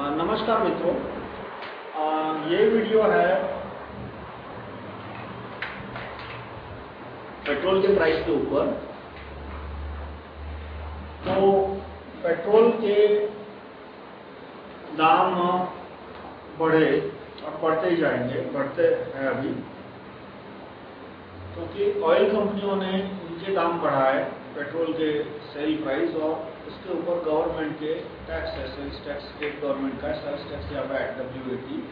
नमस्कार मित्रों। ये वीडियो है पेट्रोल के प्राइस के ऊपर। तो पेट्रोल के दाम बढ़े और बढ़ते ही जाएँगे, बढ़ते हैं अभी। क्योंकि ऑयल कंपनियों ने इनके दाम बढ़ाए, पेट्रोल के सेल प्राइस और उसके ऊपर गवर्नमेंट के टैक्स है सेल्स टैक्स स्टेट गवर्नमेंट का सेल्स टैक्स या वैट डब्ल्यू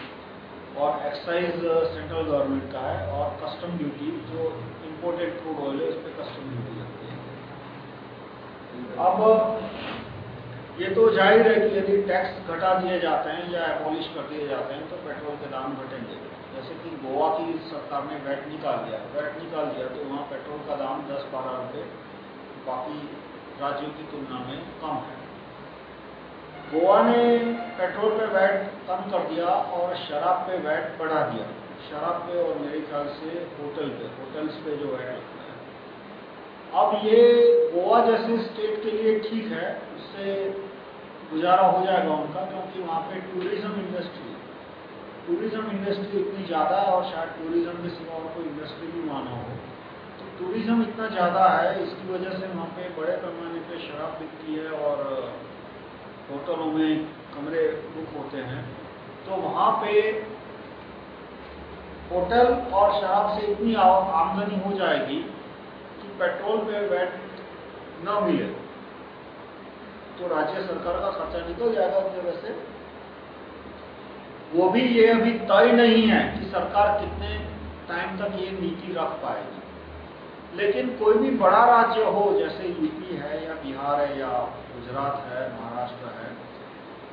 और एक्साइज सेंट्रल गवर्नमेंट का है और कस्टम ड्यूटी जो इंपोर्टेड क्रूड ऑयल है, उस पर कस्टम ड्यूटी लगती है। अब, ये तो ज़ाहिर है कि यदि टैक्स घटा दिए जाते हैं या एबॉलिश कर दिए जाते हैं तो पेट्रोल के दाम घटेंगे। जैसे कि गोवा की सरकार ने वैट निकाल दिया। वैट निकाल दिया तो वहाँ पेट्रोल का दाम दस बारह रुपये, बाकी राज्यों की तुलना में कम है। गोवा ने पेट्रोल पे वैट कम कर दिया और शराब पे वैट बढ़ा दिया। शराब पे और मेरे ख्याल से होटल पे, होटल्स पे जो वैट लगता है। अब ये गोवा जैसे स्टेट के लिए ठीक है उससे गुजारा हो जाएगा उनका, क्योंकि वहाँ पे टूरिज़्म इंडस्ट्री टूरिज़्म इंडस्ट्री इतनी ज़्यादा है और शायद टूरिज़्म के सिवा और कोई इंडस्ट्री भी माना हो। टूरिज़्म इतना ज़्यादा है, इसकी वजह से वहाँ पे बड़े पैमाने पे शराब बिकती है और होटलों में कमरे बुक होते हैं। तो वहाँ पे होटल और शराब से इतनी आमदनी हो जाएगी कि पेट्रोल पे वैट न मिले। तो राज्य सरकार का खर्चा निकल जाएगा उस वजह से। वो भी ये अभी तय नहीं है कि सरकार कितने टाइम तक ये नीति रख पाएगी। लेकिन कोई भी बड़ा राज्य हो, जैसे यूपी है या बिहार है या गुजरात है, महाराष्ट्र है,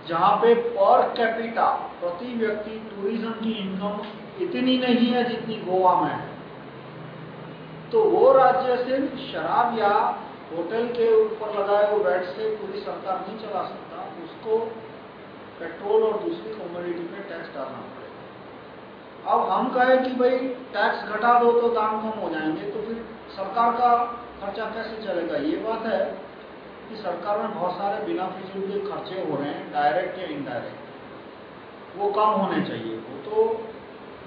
जहाँ पे पर कैपिटा प्रति व्यक्ति टूरिज़्म की इनकम इतनी नहीं है जितनी गोवा में है। तो वो राज्य सिर्फ़ शराब या होटल के ऊपर लगाए हुए वैट से पूरी सरकार नहीं चला सकता, उसको पेट्रोल और दूसरी कम्युनिटी पे टैक्स डालना पड़ेगा। अब हम कहें कि भाई टैक्स घटा दो तो दाम कम हो जाएँगे तो फिर सरकार का खर्चा कैसे चलेगा? ये बात है कि सरकार में बहुत सारे बिना फिजूल के खर्चे हो रहे हैं डायरेक्ट या इनडायरेक्ट वो कम होने चाहिए। वो तो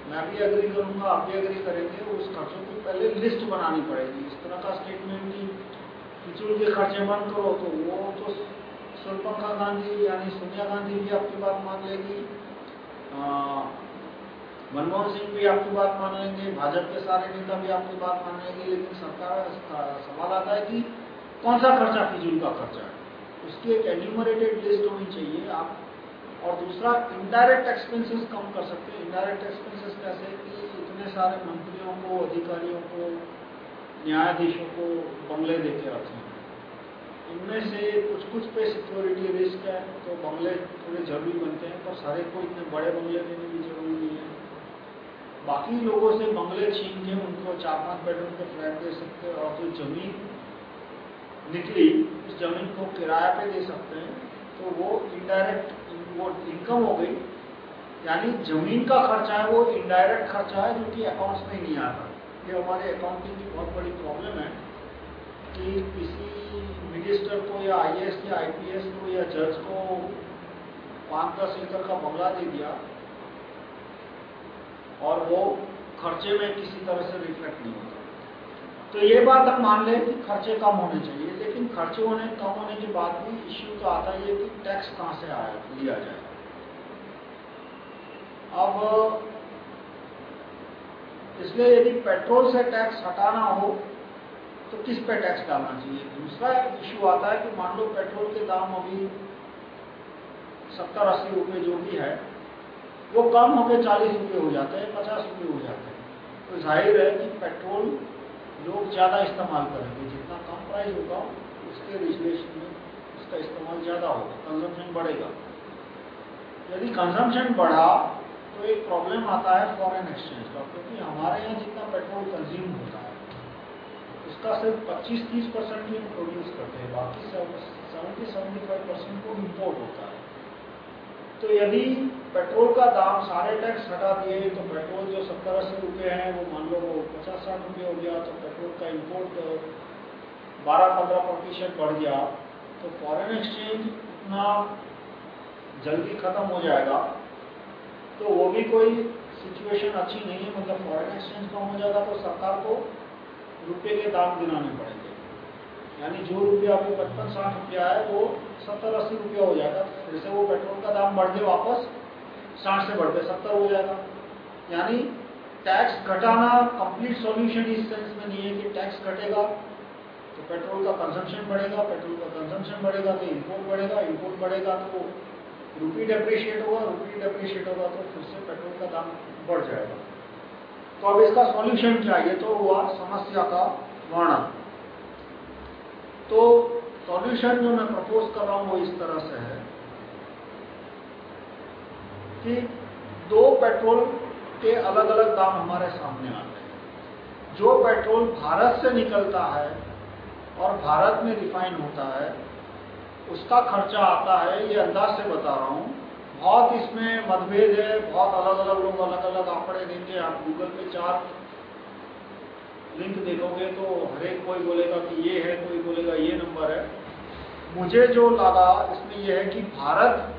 मैं भी अग्री करूँगा, आप भी अग्री करेंगे, उस खर्चों की पहले लिस्ट बनानी पड़ेगी। इस तरह का स्टेटमेंट की फिजूल के खर्चे बंद करो तो वो तो सुरपंखा गांधी यानी सोनिया गांधी भी आपकी बात मान लेगी। मनमोहन सिंह भी आपकी बात मान लेंगे भाजपा के सारे नेता भी आपकी बात मान लेंगे लेकिन सरकार सवाल आता है कि कौन सा खर्चा फिजूल का खर्चा? है उसकी एक एन्यूमरेटेड लिस्ट होनी चाहिए। आप और दूसरा इनडायरेक्ट एक्सपेंसेस कम कर सकते हैं। इनडायरेक्ट एक्सपेंसेस कैसे कि इतने सारे मंत्रियों को, अधिकारियों को, न्यायाधीशों को बंगले देके रखे हैं। इनमें से कुछ कुछ पे सिक्योरिटी रिस्क है तो बंगले थोड़े ज़रूरी बनते हैं, पर सारे को इतने बड़े बंगले देने की ज़रूरत बाकी लोगों से बंगले छीन के उनको चार पाँच बेडरूम के फ्लैट दे सकते हैं और जो ज़मीन निकली, उस ज़मीन को किराया पे दे सकते हैं तो वो इनडायरेक्ट वो इनकम हो गई। यानी ज़मीन का खर्चा है, वो इनडायरेक्ट खर्चा है, जो कि अकाउंट्स में नहीं आता। ये हमारे अकाउंटिंग की बहुत बड़ी प्रॉब्लम है कि किसी मिनिस्टर को या आईएएस या आईपीएस को या जज को पाँच दस एकड़ का बंगला दे दिया और वो खर्चे में किसी तरह से रिफ्लेक्ट नहीं होता। तो ये बात हम मान लें कि खर्चे कम होने चाहिए, लेकिन खर्चे होने, कम होने के बाद भी इश्यू तो आता ही है कि टैक्स कहाँ से आया, लिया जाए। अब, इसलिए यदि पेट्रोल से टैक्स हटाना हो तो किस पे टैक्स डालना चाहिए? दूसरा इश्यू आता है कि मान लो पेट्रोल के दाम अभी सत्तर अस्सी रुपए जो भी है वो कम होकर चालीस रुपये हो जाते हैं, पचास रुपये हो जाते हैं। तो ज़ाहिर है कि पेट्रोल लोग ज़्यादा इस्तेमाल करेंगे। जितना कम प्राइस होगा, उसके रिजर्वेशन में उसका इस्तेमाल ज़्यादा होगा कंजम्पशन बढ़ेगा। यदि कंजम्पशन बढ़ा तो एक प्रॉब्लम आता है फॉरेन एक्सचेंज का, क्योंकि हमारे यहाँ जितना पेट्रोल कंज्यूम होता है, उसका सिर्फ़ 25-30 परसेंट ही प्रोड्यूस करते हैं। बाकी सेवेंटी सेवेंटी फाइव परसेंट को इम्पोर्ट होता है। तो यदि पेट्रोल का दाम सारे टैक्स हटा दिए तो पेट्रोल जो सत्तर अस्सी रुपये हैं, वो मान लो वो पचास साठ रुपये हो गया तो पेट्रोल का इम्पोर्ट बारह पंद्रह प्रतिशत बढ़ गया तो फॉरेन एक्सचेंज उतना जल्दी खत्म हो जाएगा तो वो भी कोई सिचुएशन अच्छी नहीं है। मतलब फॉरेन एक्सचेंज कम हो जाएगा तो सरकार को रुपये के दाम गिनाने पड़ेंगे। यानी जो रुपया अभी पचपन, साठ रुपया है, वो सत्तर, अस्सी रुपया हो जाएगा। फिर से वो पेट्रोल का दाम बढ़ के वापस, साठ से बढ़ के सत्तर हो जाएगा। यानी टैक्स घटाना कंप्लीट सॉल्यूशन इस सेंस में नहीं है कि टैक्स घटेगा तो पेट्रोल का कंजम्पशन बढ़ेगा, पेट्रोल का कंजम्पशन बढ़ेगा तो इम्पोर्ट बढ़ेगा इम्पोर्ट बढ़ेगा तो रुपी डेप्रिशिएट होगा रुपी डेप्रिशिएट होगा तो फिर से पेट्रोल का दाम बढ़ जाएगा। तो अब इसका सॉल्यूशन है? तो हुआ समस्या का वर्णन। तो सॉल्यूशन जो मैं प्रपोज कर रहा हूँ वो इस तरह से है कि दो पेट्रोल के अलग अलग दाम हमारे सामने आते हैं। जो पेट्रोल भारत से निकलता है और भारत में रिफाइन होता है, उसका खर्चा आता है, ये अंदाज से बता रहा हूँ। बहुत इसमें मतभेद है, बहुत अलग अलग लोग अलग अलग आंकड़े देंगे आप गूगल पे चार लिंक देखोगे तो हर एक कोई बोलेगा कि ये है, कोई बोलेगा ये नंबर है। मुझे जो लगा, इसमें यह है कि भारत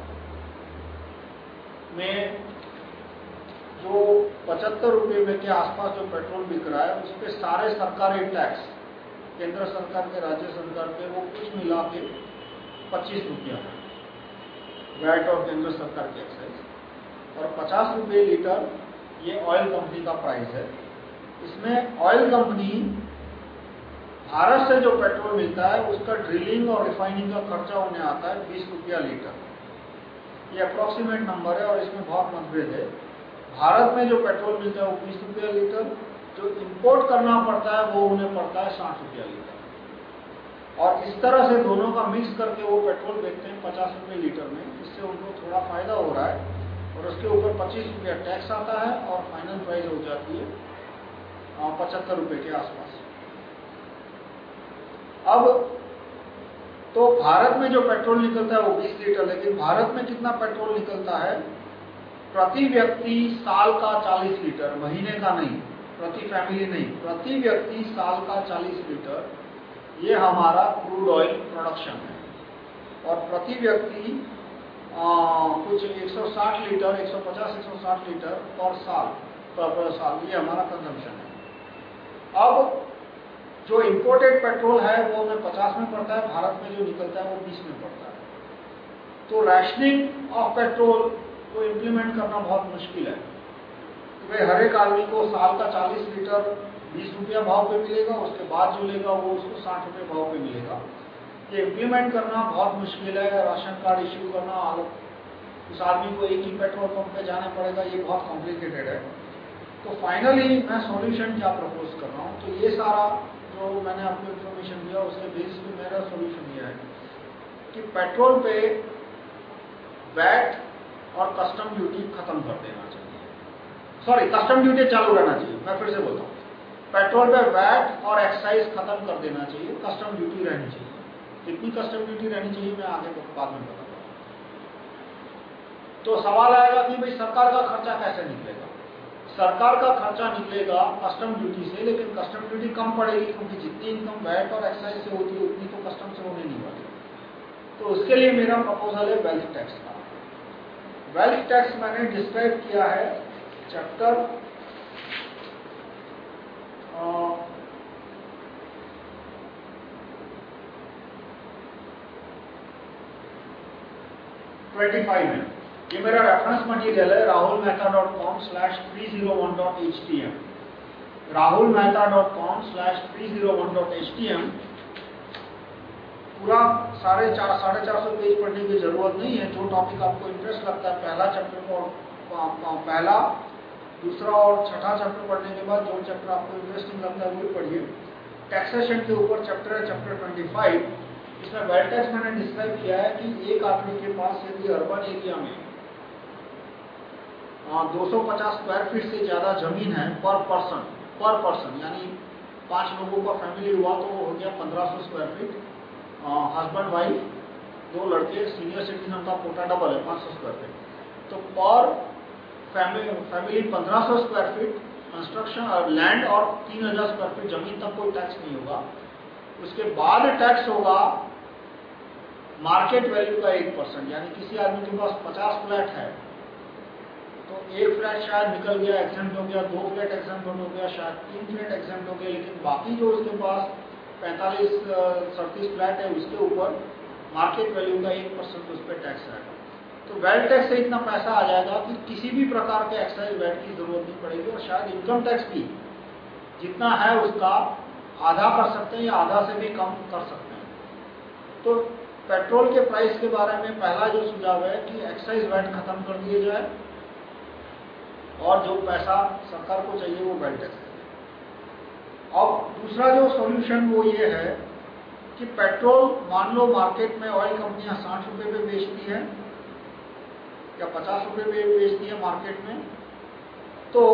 में जो पचहत्तर रुपये में के आसपास जो पेट्रोल बिक रहा है, उस पर सारे सरकारी टैक्स केंद्र सरकार के, राज्य सरकार के, वो कुछ मिला के पच्चीस रुपया है। वैट और केंद्र सरकार के एक्साइज और पचास रुपये लीटर ये ऑयल कंपनी का प्राइस है। इसमें ऑयल कंपनी भारत से जो पेट्रोल मिलता है, उसका ड्रिलिंग और रिफाइनिंग का खर्चा उन्हें आता है बीस रुपया लीटर। ये अप्रोक्सीमेट नंबर है और इसमें बहुत मतभेद है। भारत में जो पेट्रोल मिलता है, वो बीस रुपया लीटर। जो इंपोर्ट करना पड़ता है, वो उन्हें पड़ता है साठ रुपया लीटर। और इस तरह से दोनों का मिक्स करके वो पेट्रोल बेचते हैं पचास रुपये लीटर में। इससे उनको थोड़ा फ़ायदा हो रहा है और उसके ऊपर पच्चीस रुपया टैक्स आता है और फाइनल प्राइस हो जाती है। पचहत्तर रुपये के आसपास। अब तो भारत में जो पेट्रोल निकलता है वो 20 लीटर, लेकिन भारत में कितना पेट्रोल निकलता है? प्रति व्यक्ति साल का 40 लीटर, महीने का नहीं, प्रति फैमिली नहीं, प्रति व्यक्ति साल का 40 लीटर, ये हमारा क्रूड ऑयल प्रोडक्शन है। और प्रति व्यक्ति कुछ 160 लीटर 150 160 लीटर पर साल पर साल, ये हमारा कंजम्पशन है। अब जो इंपोर्टेड पेट्रोल है, वो हमें 50 में पड़ता है, भारत में जो निकलता है, वो 20 में पड़ता है। तो रैशनिंग ऑफ़ पेट्रोल को इम्प्लीमेंट करना बहुत मुश्किल है। भाई हर एक आदमी को साल का 40 लीटर 20 रुपया भाव पे मिलेगा, उसके बाद जो लेगा, वो उसको 60 रुपये भाव पे मिलेगा। ये इम्प्लीमेंट करना बहुत मुश्किल है, राशन कार्ड इश्यू करना उस आदमी को एक ही पेट्रोल पंप पे जाना पड़ेगा, ये बहुत कॉम्प्लिकेटेड है। तो फाइनली मैं सॉल्यूशन क्या प्रपोज कर रहा हूँ? तो ये सारा जो मैंने आपको इन्फॉर्मेशन दिया, उसके बेस पे मेरा सॉल्यूशन ये है कि पेट्रोल पे वैट और कस्टम ड्यूटी खत्म कर देना चाहिए। सॉरी कस्टम ड्यूटी चालू रहना चाहिए। मैं फिर से बोलता हूँ। पेट्रोल पे वैट और एक्साइज खत्म कर देना चाहिए कस्टम ड्यूटी रहनी चाहिए। कितनी कस्टम ड्यूटी रहनी चाहिए, मैं आगे बाद में बताऊँगा। तो सवाल आएगा कि भाई सरकार का खर्चा कैसे निकलेगा? सरकार का खर्चा निकलेगा कस्टम ड्यूटी से, लेकिन कस्टम ड्यूटी कम पड़ेगी क्योंकि जितनी इनकम वैट और एक्साइज से होती है, उतनी तो कस्टम से होने नहीं वाली। तो उसके लिए मेरा प्रपोजल है वेल्थ टैक्स का। वेल्थ टैक्स मैंने डिस्क्राइब किया है चैप्टर ट्वेंटी फाइव है ये मेरा रेफरेंस मटेरियल है Rahul Mehta dot com slash three zero one dot H T M Rahul Mehta dot com slash three zero one dot H T M पूरा साढ़े चार साढ़े चार सौ पेज पढ़ने की ज़रूरत नहीं है, जो टॉपिक आपको इंटरेस्ट लगता है, पहला चैप्टर को पहला, दूसरा और छठा चैप्टर पढ़ने के बाद जो चैप्टर आपको इंटरेस्टिंग लगता है वो भी पढ़िए। टैक्सेशन के ऊपर चैप्टर है चैप्टर ट्वेंटी फाइव इसमें वेल टैक्स मैंने डिस्क्राइब किया है कि एक आदमी के पास यदि अर्बन एरिया में 250 स्क्वायर फीट से ज़्यादा ज़मीन है पर पर्सन पर पर्सन यानी पाँच लोगों का फैमिली हुआ तो हो गया 1500 स्क्वायर फीट हस्बैंड वाइफ दो लड़के सीनियर सिटीजन का कोटा डबल है 500 स्क्वायर फीट तो पर family family 1500 square feet construction और लैंड और 3000 स्क्वायर फीट ज़मीन तक कोई टैक्स नहीं होगा। उसके बाद टैक्स होगा मार्केट वैल्यू का एक परसेंट यानी किसी आदमी के पास पचास फ्लैट है तो एक फ्लैट शायद निकल गया एग्जेंट हो गया, दो फ्लैट एग्जेंट हो गया, शायद तीन फ्लैट एग्जेंट हो गया, लेकिन बाकी जो उसके पास पैंतालीस सड़तीस फ्लैट है, उसके ऊपर मार्केट वैल्यू का एक परसेंट उस पर टैक्स आएगा तो वेल्थ टैक्स से इतना पैसा आ जाएगा कि किसी भी प्रकार के एक्साइज वेट की ज़रूरत नहीं पड़ेगी और शायद इनकम टैक्स भी जितना है उसका आधा कर सकते हैं या आधा से भी कम कर सकते हैं। तो पेट्रोल के प्राइस के बारे में पहला जो सुझाव है कि एक्साइज वैट खत्म कर दिए जाए। और जो पैसा सरकार को चाहिए वो वेल्थ टैक्स अब दूसरा जो सॉल्यूशन वो ये है कि पेट्रोल मान लो मार्केट में ऑयल कंपनियाँ साठ रुपए पे बेचती है या पचास रुपए में बेचती है मार्केट में तो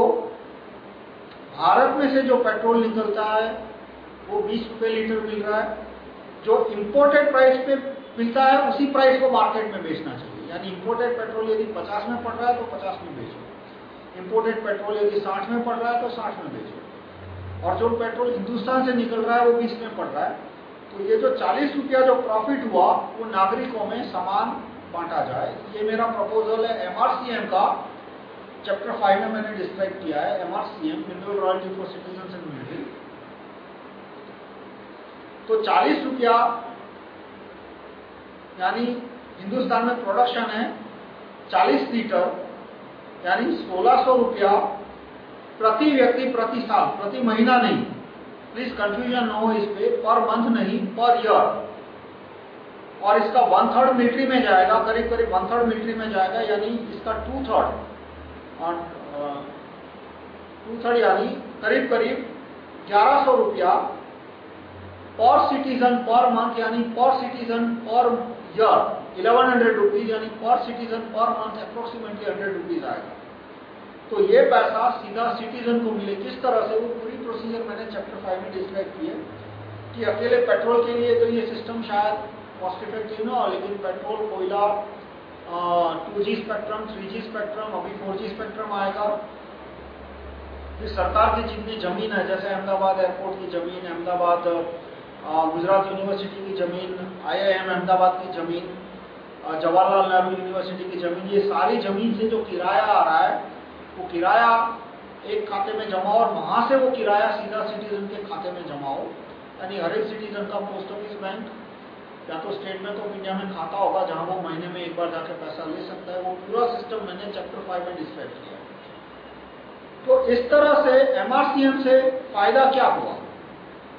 भारत में से जो पेट्रोल निकलता है, वो बीस रुपए लीटर मिल रहा है। जो इंपोर्टेड प्राइस पे मिलता है, उसी प्राइस को मार्केट में बेचना चाहिए। यानी इंपोर्टेड पेट्रोल यदि 50 में पड़ रहा है तो 50 में बेचो। इंपोर्टेड पेट्रोल यदि 60 में पड़ रहा है तो 60 में बेचो। और जो पेट्रोल हिंदुस्तान से निकल रहा है, वो 20 में पड़ रहा है। तो ये जो 40 रुपया जो प्रॉफिट हुआ, वो नागरिकों में समान बांटा जाए। ये मेरा प्रपोजल है एमआरसीएम का। चैप्टर फाइव में मैंने डिस्क्राइब किया है MRCM mineral royalty for citizen and military तो 40 रुपया, यानी हिंदुस्तान में प्रोडक्शन है 40 लीटर। यानी 1600 रुपया प्रति व्यक्ति, प्रति साल, प्रति महीना नहीं। प्लीज़ कंफ्यूजन न हो इस पर मंथ नहीं पर ईयर और इसका वन थर्ड मिलिट्री में जाएगा, करीब करीब वन थर्ड मिलिट्री में जाएगा, यानी इसका टू थर्ड टू थर्ड यानी करीब करीब ग्यारह सौ रुपया पर सिटीजन पर मंथ यानी पर citizen per year eleven hundred rupees यानी पर citizen per month approximately hundred rupees आएगा। तो ये पैसा सीधा सिटीजन को मिले। किस तरह से वो पूरी प्रोसीजर मैंने चैप्टर फाइव में डिस्क्राइब की है कि अकेले पेट्रोल के लिए तो ये सिस्टम शायद कॉस्ट इफ़ेक्टिव ना हो? लेकिन पेट्रोल कोयला two G spectrum three G spectrum अभी फोर जी स्पेक्ट्रम आएगा। फिर सरकार की जितनी ज़मीन है, जैसे अहमदाबाद एयरपोर्ट की ज़मीन, अहमदाबाद गुजरात यूनिवर्सिटी की ज़मीन आईआईएम अहमदाबाद की ज़मीन जवाहरलाल नेहरू यूनिवर्सिटी की ज़मीन, ये सारी ज़मीन से जो किराया आ रहा है, वो किराया एक खाते में जमा और वहाँ से वो किराया सीधा सिटीजन के खाते में जमा हो। यानी हर एक सिटीजन का पोस्ट ऑफ़िस बैंक या तो स्टेट बैंक ऑफ़ इंडिया में खाता होगा, जहाँ वो महीने में एक बार जाकर पैसा ले सकता है। वो पूरा सिस्टम मैंने चैप्टर फाइव में डिस्क्राइब किया तो इस तरह से एमआरसीएम से फ़ायदा क्या हुआ?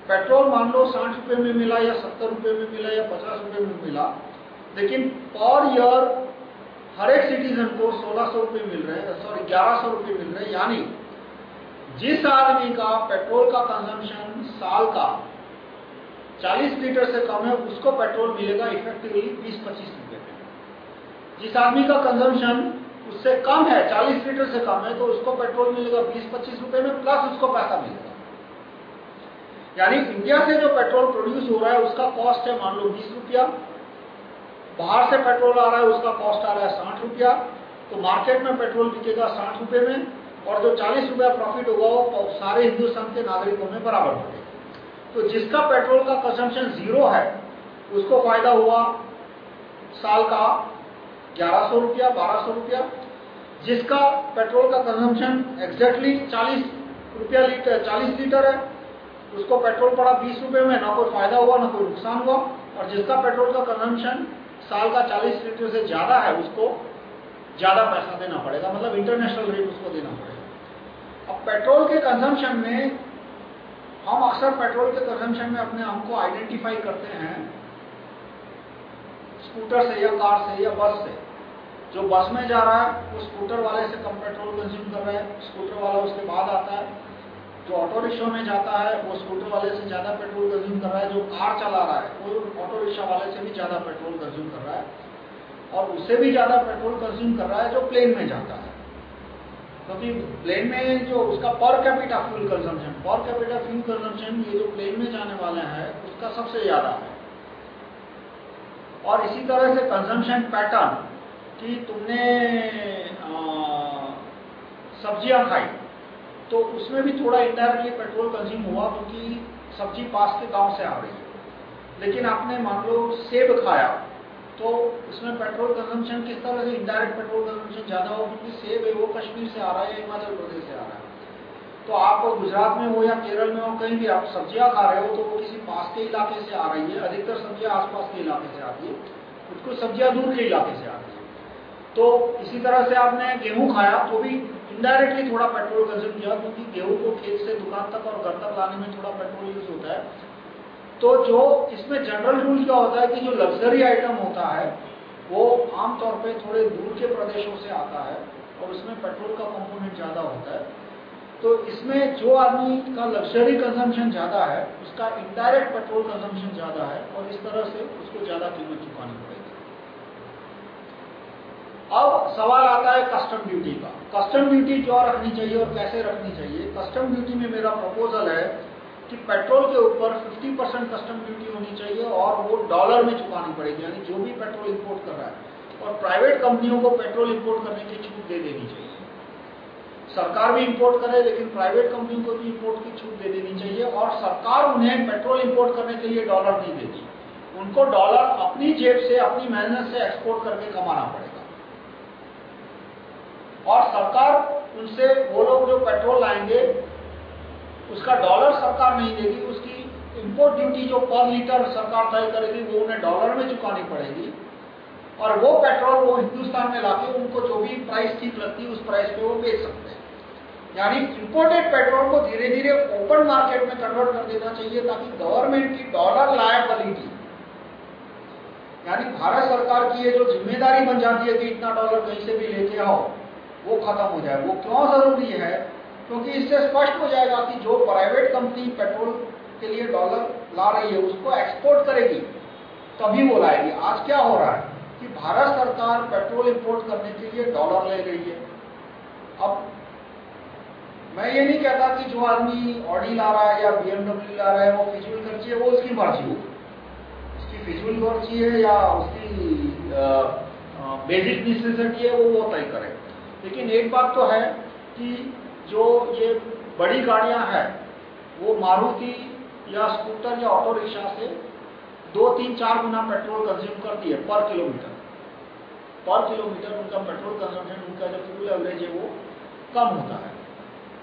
पेट्रोल मान लो साठ रुपए में मिला या सत्तर रुपए में मिला या पचास रुपए में मिला लेकिन पर ईयर हर एक सिटीजन को सोलह सौ रुपए मिल रहे हैं सॉरी ग्यारह सौ रुपए मिल रहे हैं, यानी जिस आदमी का पेट्रोल का कंजम्पशन साल का 40 लीटर से कम है, उसको पेट्रोल मिलेगा इफेक्टिवली 20-25 रुपए में जिस आदमी का कंजम्पशन उससे कम है 40 लीटर से कम है तो उसको पेट्रोल मिलेगा 20-25 रुपए में प्लस उसको पैसा मिलेगा। यानी इंडिया से जो पेट्रोल प्रोड्यूस हो रहा है, उसका कॉस्ट है मान लो बीस रुपया बाहर से पेट्रोल आ रहा है, उसका कॉस्ट आ रहा है साठ रुपया। तो मार्केट में पेट्रोल बिकेगा साठ रुपये में और जो चालीस रुपया प्रॉफिट होगा वो सारे हिंदुस्तान के नागरिकों में बराबर पड़ेगा तो जिसका पेट्रोल का कंजम्पशन ज़ीरो है, उसको फ़ायदा हुआ साल का ग्यारह सौ रुपया, बारह सौ रुपया। जिसका पेट्रोल का कंजम्पशन एग्जैक्टली चालीस रुपया लीटर, चालीस लीटर है, उसको पेट्रोल पड़ा बीस रुपये में। ना कोई फ़ायदा हुआ, ना कोई नुकसान हुआ। और जिसका पेट्रोल का कंजम्पशन साल का चालीस लीटर से ज़्यादा है, उसको ज़्यादा पैसा देना पड़ेगा। मतलब इंटरनेशनल रेट उसको देना पड़ेगा। अब पेट्रोल के कंजम्पशन में हम अक्सर पेट्रोल के कंजम्पशन में अपने आप को आइडेंटिफाई करते हैं स्कूटर से या कार से या बस से। जो बस में जा रहा है, वो स्कूटर वाले से कम पेट्रोल कंज्यूम कर रहा है स्कूटर वाला उसके बाद आता है। जो ऑटो रिक्शा में जाता है, वो स्कूटर वाले से ज़्यादा पेट्रोल कंज्यूम कर रहा है, जो कार चला रहा है, वो ऑटो रिक्शा वाले से भी ज़्यादा पेट्रोल कंज्यूम कर रहा है और उससे भी ज़्यादा पेट्रोल कंज्यूम कर रहा है जो प्लेन में जाता है। क्योंकि प्लेन में जो उसका per capita fuel consumption, per capita fuel consumption, ये जो प्लेन में जाने वाले हैं, उसका सबसे ज़्यादा है। और इसी तरह से कंजम्पशन पैटर्न कि तुमने सब्ज़ियाँ खाई तो उसमें भी थोड़ा इंडायरेक्टली पेट्रोल कंज्यूम हुआ, क्योंकि सब्ज़ी पास के गाँव से आ रही है। लेकिन आपने मान लो सेब खाया तो उसमें पेट्रोल कंजम्पशन किस तरह से इंडायरेक्ट पेट्रोल कंजम्पशन ज़्यादा हो? क्योंकि सेब है, वो कश्मीर से आ रहा है, हिमाचल प्रदेश से आ रहा है। तो आप गुजरात में हो या केरल में हो, कहीं भी आप सब्ज़ियाँ खा रहे हो तो वो किसी पास के इलाके से आ रही है। अधिकतर सब्ज़ियाँ आसपास के इलाके से आती है। कुछ कुछ सब्ज़ियाँ दूर के इलाके से आती है। तो इसी तरह से आपने गेहूँ खाया तो भी इनडायरेक्टली थोड़ा पेट्रोल कंज्यूम किया, क्योंकि गेहूँ को खेत से दुकान तक और घर तक लाने में थोड़ा पेट्रोल यूज़ होता है। तो जो इसमें जनरल रूल क्या होता है कि जो लग्जरी आइटम होता है, वो आमतौर पे थोड़े दूर के प्रदेशों से आता है और उसमें पेट्रोल का कंपोनेंट ज़्यादा होता है। तो इसमें जो आदमी का लग्जरी कंजम्पशन ज़्यादा है, उसका इनडायरेक्ट पेट्रोल कंजम्पशन ज़्यादा है और इस तरह से उसको ज़्यादा कीमत चुकानी पड़ेगी। अब सवाल आता है कस्टम ड्यूटी का। कस्टम ड्यूटी क्यों रखनी चाहिए और कैसे रखनी चाहिए? कस्टम ड्यूटी में मेरा प्रपोजल है कि पेट्रोल के ऊपर 50 परसेंट कस्टम ड्यूटी होनी चाहिए और वो डॉलर में चुकानी पड़ेगी, यानी जो भी पेट्रोल इंपोर्ट कर रहा है। और प्राइवेट कंपनियों को पेट्रोल इंपोर्ट करने की छूट दे देनी चाहिए। सरकार भी इंपोर्ट करे, लेकिन प्राइवेट कंपनियों को भी इंपोर्ट की छूट दे देनी चाहिए और सरकार उन्हें पेट्रोल इंपोर्ट करने के लिए डॉलर नहीं देती। उनको डॉलर अपनी जेब से, अपनी मेहनत से एक्सपोर्ट करके कमाना पड़ेगा। और सरकार उनसे वो लोग जो पेट्रोल लाएँगे, उसका डॉलर सरकार नहीं देगी, उसकी इंपोर्ट ड्यूटी जो पर लीटर सरकार तय करेगी, वो उन्हें डॉलर में चुकानी पड़ेगी। और वो पेट्रोल वो हिंदुस्तान में लाके उनको जो भी प्राइस ठीक लगती है, उस प्राइस पे वो बेच सकते हैं। यानी इंपोर्टेड पेट्रोल को धीरे धीरे ओपन मार्केट में कन्वर्ट कर देना चाहिए, ताकि गवर्नमेंट की डॉलर लायबिलिटी यानी भारत सरकार की ये जो ज़िम्मेदारी बन जाती है कि इतना डॉलर कहीं से भी लेके आओ वो खत्म हो जाए। वो क्यों ज़रूरी है? क्योंकि इससे स्पष्ट हो जाएगा कि जो प्राइवेट कंपनी पेट्रोल के लिए डॉलर ला रही है, उसको एक्सपोर्ट करेगी, तभी वो लाएगी। आज क्या हो रहा है कि भारत सरकार पेट्रोल इंपोर्ट करने के लिए डॉलर ले रही है। अब मैं ये नहीं कहता कि जो आदमी ऑडी ला रहा है या बीएमडब्ल्यू ला रहा है, वो फिजूल खर्ची है वो उसकी मर्ज़ी हो उसकी फिजूल खर्ची है या उसकी बेसिक नेसेसिटी है, वो वो तय करे लेकिन एक बात तो है कि जो ये बड़ी गाड़ियाँ हैं, वो मारुति या स्कूटर या ऑटो रिक्शा से दो, तीन, चार गुना पेट्रोल कंज्यूम करती है पर किलोमीटर। पर किलोमीटर उनका पेट्रोल कंजम्पशन, उनका जो फ्यूल एवरेज है वो कम होता है।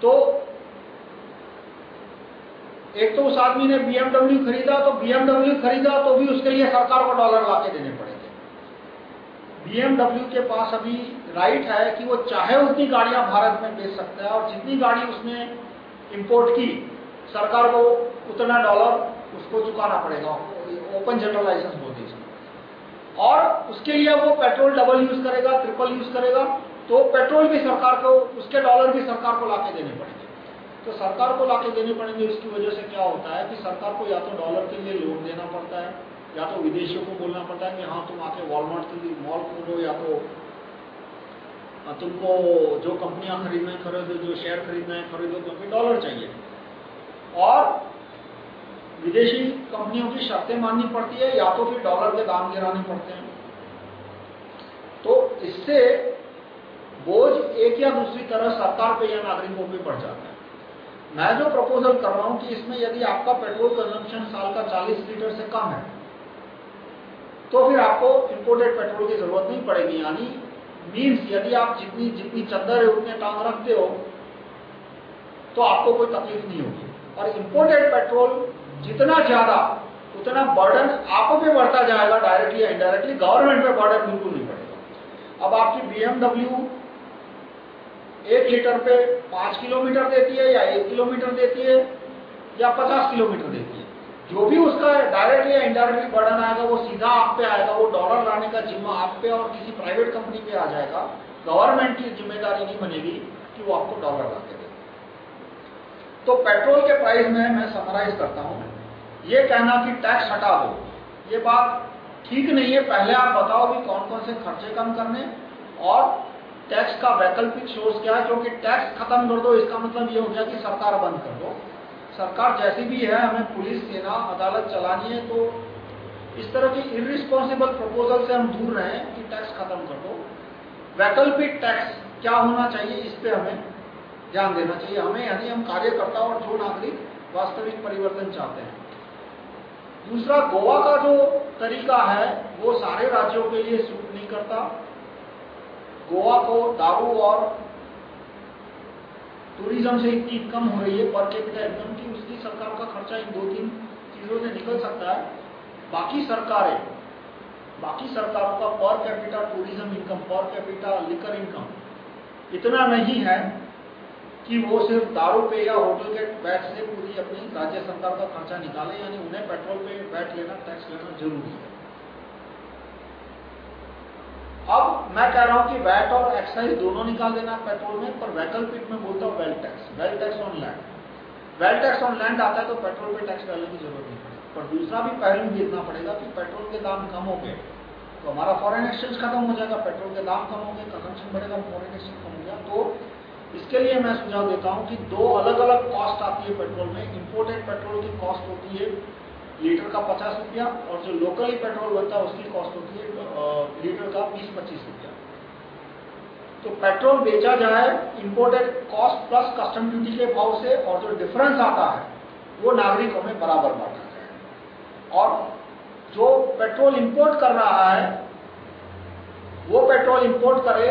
तो एक तो उस आदमी ने BMW खरीदा तो BMW खरीदा तो भी उसके लिए सरकार को डॉलर लाके देने पड़ेंगे। BMW के पास अभी राइट है कि वो चाहे उतनी गाड़ियाँ भारत में बेच सकता है और जितनी गाड़ी उसने इंपोर्ट की, सरकार को उतना डॉलर उसको चुकाना पड़ेगा। ओपन जनरल लाइसेंस बोलते इसमें और उसके लिए वो पेट्रोल डबल यूज़ करेगा ट्रिपल यूज़ करेगा तो पेट्रोल भी सरकार को, उसके डॉलर भी सरकार को लाके देने पड़ेंगे। तो सरकार को लाके देने पड़ेंगे, उसकी वजह से क्या होता है कि सरकार को या तो डॉलर के लिए लोन देना पड़ता है, या तो विदेशियों को बोलना पड़ता है कि हाँ तुम आके वॉलमार्ट के लिए मॉल खोलो, या तो तुमको जो कंपनियाँ खरीदना है, खरीदो, जो शेयर खरीदना है, खरीदो क्योंकि डॉलर चाहिए। और विदेशी कंपनियों की शर्तें माननी पड़ती है, या तो फिर डॉलर के दाम गिराने पड़ते हैं। तो इससे बोझ एक या दूसरी तरह सरकार पे या नागरिकों पे बढ़ जाता है। मैं जो प्रपोजल कर रहा हूँ कि इसमें यदि आपका पेट्रोल कंजम्पशन साल का 40 लीटर से कम है तो फिर आपको इंपोर्टेड पेट्रोल की ज़रूरत नहीं पड़ेगी, यानी मीन्स यदि आप जितनी जितनी चद्दर है उतने टांग रखते हो तो आपको कोई तकलीफ़ नहीं होगी। और इंपोर्टेड पेट्रोल जितना ज़्यादा, उतना बर्डन आप पे बढ़ता जाएगा डायरेक्टली या इनडायरेक्टली गवर्नमेंट पे बर्डन बिल्कुल नहीं पड़ेगा अब आपकी बीएमडब्ल्यू एक लीटर पे पाँच किलोमीटर देती है या एक किलोमीटर देती है या पचास किलोमीटर देती है। जो भी उसका डायरेक्टली या इनडायरेक्टली बर्डन आएगा, वो सीधा आप पे आएगा, वो डॉलर लाने का जिम्मा आप पे और किसी प्राइवेट कंपनी पे आ जाएगा गवर्नमेंट की ज़िम्मेदारी नहीं बनेगी कि वो आपको डॉलर ला के दे। तो पेट्रोल के प्राइस में मैं समराइज करता हूँ। ये कहना कि टैक्स हटा दो। ये बात ठीक नहीं है। पहले आप बताओ कि कौन कौन से खर्चे कम करने और टैक्स का वैकल्पिक सोर्स क्या है, क्योंकि टैक्स खत्म कर दो, इसका मतलब ये हो गया कि सरकार बंद कर दो। सरकार जैसी भी है, हमें पुलिस, सेना, अदालत चलानी है तो इस तरह की इरिस्पॉन्सिबल प्रपोजल से हम दूर रहे कि टैक्स खत्म कर दो। वैकल्पिक टैक्स क्या होना चाहिए, इस पे हमें ध्यान देना चाहिए। हमें यानी हम कार्यकर्ता और जो नागरिक वास्तविक परिवर्तन चाहते हैं। दूसरा, गोवा का जो तरीका है, वो सारे राज्यों के लिए सूट नहीं करता। गोवा को दारू और टूरिज़्म से इतनी इनकम हो रही है पर कैपिटल इनकम की उसकी सरकार का खर्चा इन दो तीन चीज़ों से निकल सकता है। बाकी सरकारें, बाकी सरकारों का per capital tourism income per capital liquor income इतना नहीं है कि वो सिर्फ़ दारू पे या होटल के वैट से पूरी अपनी राज्य सरकार का खर्चा निकाले, यानी उन्हें पेट्रोल पे वैट लेना टैक्स लेना ज़रूरी है। अब मैं कह रहा हूँ कि वैट और एक्साइज दोनों निकाल देना पेट्रोल में, पर वैकल्पिक में बोलता हूँ wealth tax wealth tax on land wealth tax on land आता है तो पेट्रोल पे टैक्स डालने की ज़रूरत नहीं पड़ेगी पर दूसरा भी पहलू देखना पड़ेगा कि पेट्रोल के दाम कम हो गए तो हमारा फॉरेन एक्सचेंज खत्म हो जाएगा, पेट्रोल के दाम कम हो गए कंजम्पशन बढ़ेगा फॉरेन एक्सचेंज कम हो गया। तो इसके लिए मैं सुझाव देता हूँ कि दो अलग अलग कॉस्ट आती है पेट्रोल में। इंपोर्टेड पेट्रोल की कॉस्ट होती है लीटर का पचास रुपया और जो लोकली पेट्रोल बनता है, उसकी कॉस्ट होती है लीटर का बीस पच्चीस रुपया। तो पेट्रोल बेचा जाए imported cost plus custom duty के भाव से और जो डिफरेंस आता है, वो नागरिकों में बराबर बांटा जाए और जो पेट्रोल इंपोर्ट कर रहा है, वो पेट्रोल इंपोर्ट करे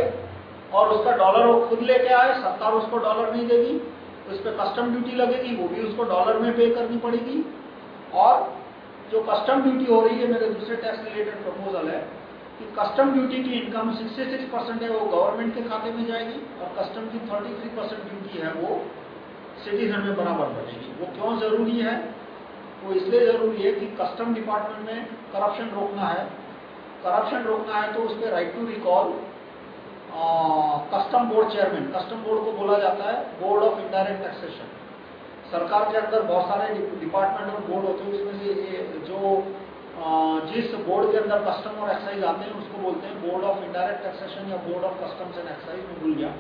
और उसका डॉलर वो खुद लेके आए, सरकार उसको डॉलर नहीं देगी, उस पर कस्टम ड्यूटी लगेगी, वो भी उसको डॉलर में पे करनी पड़ेगी। और जो कस्टम ड्यूटी हो रही है, मेरे दूसरे टैक्स रिलेटेड प्रपोजल है, कि कस्टम ड्यूटी की इनकम 66 परसेंट है, वो गवर्नमेंट के खाते में जाएगी और कस्टम की 33 परसेंट ड्यूटी है, वो सिटीजन में बराबर बनेगी। वो क्यों ज़रूरी है? वो इसलिए ज़रूरी है कि कस्टम डिपार्टमेंट में करप्शन रोकना है। करप्शन रोकना है तो उस पर right to recall custom board chairman custom board को बोला जाता है बोर्ड ऑफ़ इंडायरेक्ट टैक्सेशन सरकार के अंदर बहुत सारे डिपार्टमेंट और बोर्ड होते हैं, उसमें से जो जिस बोर्ड के अंदर कस्टम और एक्साइज आते हैं, उसको बोलते हैं बोर्ड ऑफ़ इनडायरेक्ट टैक्सेशन या board of customs and excise में भूल गया।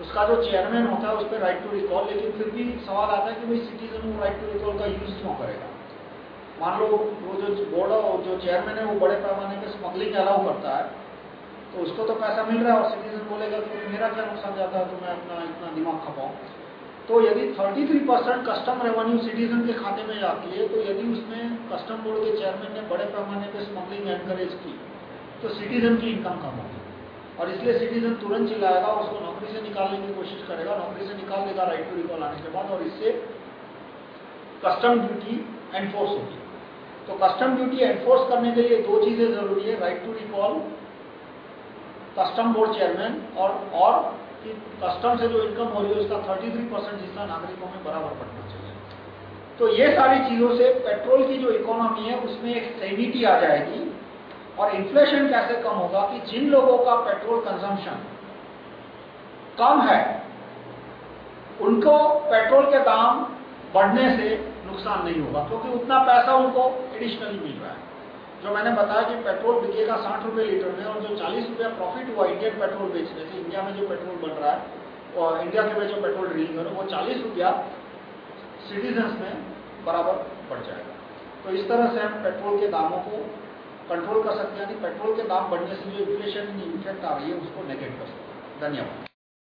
उसका जो चेयरमैन होता है, उस पर राइट टू रिकॉल लेकिन फिर भी सवाल आता है कि भाई सिटीजन वो राइट टू रिकॉल का यूज़ क्यों करेगा? मान लो, वो जो बोर्ड जो चेयरमैन है, वो बड़े पैमाने पर स्मगलिंग अलाउ करता है तो उसको तो पैसा मिल रहा है और सिटीजन बोलेगा कि मेरा क्या नुकसान जाता है तो मैं अपना, इतना दिमाग खपाऊं। तो यदि 33 परसेंट कस्टम रेवेन्यू सिटीजन के खाते में जाती है तो यदि उसमें कस्टम बोर्ड के चेयरमैन ने बड़े पैमाने पर स्मगलिंग एनकरेज की तो सिटीजन की इनकम कम होगी। और इसलिए सिटीजन तुरंत चिल्लाएगा उसको नौकरी से निकालने की कोशिश करेगा, नौकरी से निकाल देगा राइट टू रिकॉल आने के बाद और इससे कस्टम ड्यूटी एनफोर्स होगी। तो कस्टम ड्यूटी एनफोर्स करने के लिए दो चीज़ें ज़रूरी है right to recall custom board chairman और और कि कस्टम से जो इनकम हो रही है, उसका 33 परसेंट हिस्सा नागरिकों में बराबर बढ़ना चाहिए। तो ये सारी चीज़ों से पेट्रोल की जो इकोनॉमी है, उसमें एक सेनिटी आ जाएगी और इन्फ्लेशन कैसे कम होगा कि जिन लोगों का पेट्रोल कंजम्पशन कम है, उनको पेट्रोल के दाम बढ़ने से नुकसान नहीं होगा, क्योंकि उतना पैसा उनको एडिशनली मिल रहा है। जो मैंने बताया कि पेट्रोल बिकेगा साठ रुपए लीटर में और जो चालीस रुपया प्रॉफिट हुआ इंडियन पेट्रोल बेचने से इंडिया में जो पेट्रोल बन रहा है, और इंडिया के में जो पेट्रोल ड्रिलिंग है, वो चालीस रुपया सिटीजन्स में बराबर बढ़ जाएगा। तो इस तरह से हम पेट्रोल के दामों को कंट्रोल कर सकते हैं। यानी पेट्रोल के दाम बढ़ने से जो इन्फ्लेशन इफ़ेक्ट आ रही है, उसको नेगेट कर सकते हैं। धन्यवाद।